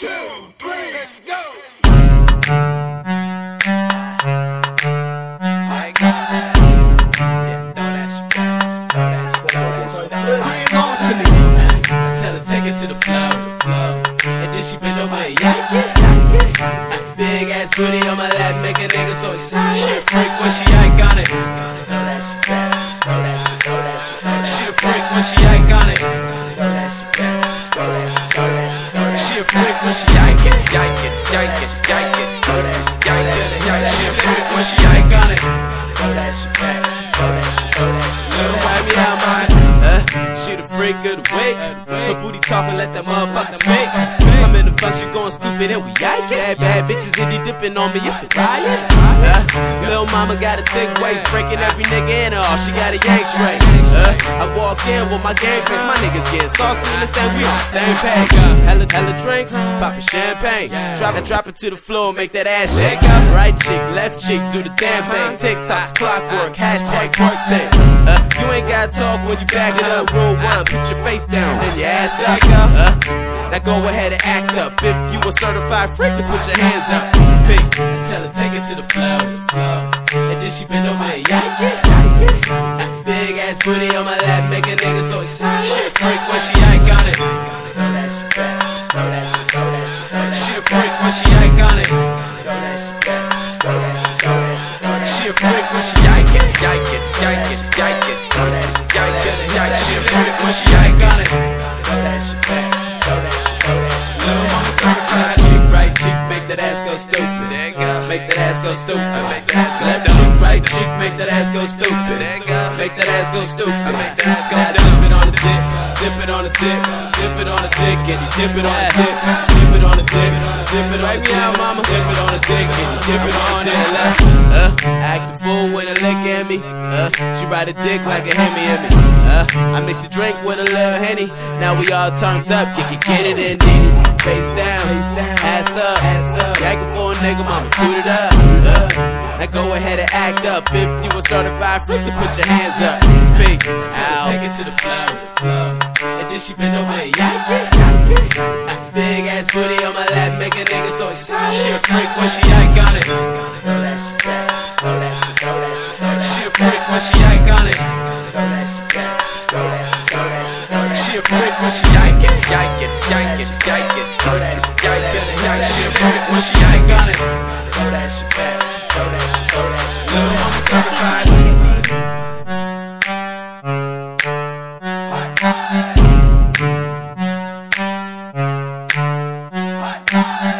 two, three, let's go. Yeah, that that that. Tell her take it to the. And then she over. Big ass booty on my lap, make a nigga so excited. She a freak when she iconic. Throw that that that. She a freak when she. Yank it, yank it, yank it, yank it. That shit, yank it, yank it. She when she iconic. Throw that shit back. Throw that shit, that shit. Little Miami out my uh, she the freak of the week. Her booty talking, let that motherfucker speak. I'm in the function going stupid and we yike Bad, bad bitches indie dipping on me, it's a riot. Uh, Mama got a thick waist, breaking every nigga in her. She got a yank straight. Uh, I walk in with my game face, my niggas getting saucy. Understand we on the same page. Hella, hella drinks, poppin' champagne. Drop it, drop it to the floor, make that ass shake. Right cheek, left cheek, do the damn thing. TikTok's clockwork, hashtag you ain't gotta talk when you back it up. Roll one, put your face down, then your ass up. Uh, now go ahead and act up. If you a certified freak, then put your hands up. Speak, tell her take it to the floor. And then she bend over and yank it. Big ass booty on my go stupid. Left cheek, right cheek, make that ass go stupid. Make that ass go stupid. Now dip it on the dick, dip it on the dick, dip it on the dick, and you dip it on the dick, dip it on the dick, dip it on the dick, mama, dip it on the dick, and you dip it on the left. Uh, act the fool when a lick at me. Uh, she ride a dick like a Hemi at me. Uh, I mix a drink with a little henny. Now we all turned up, kick it, get it in, it. Face down, ass up, ass up. Yakin' for a nigga, mama, toot it up. Uh, now go ahead and act up. If you a certified freak, then put your hands up. Speak, out. Take it to the floor. And then she bend over and yank it. Big ass booty on my lap, make a nigga so excited. She a freak when she iconic. When she it, it, it, it. Throw that shit, it, it. Throw that shit throw that throw that.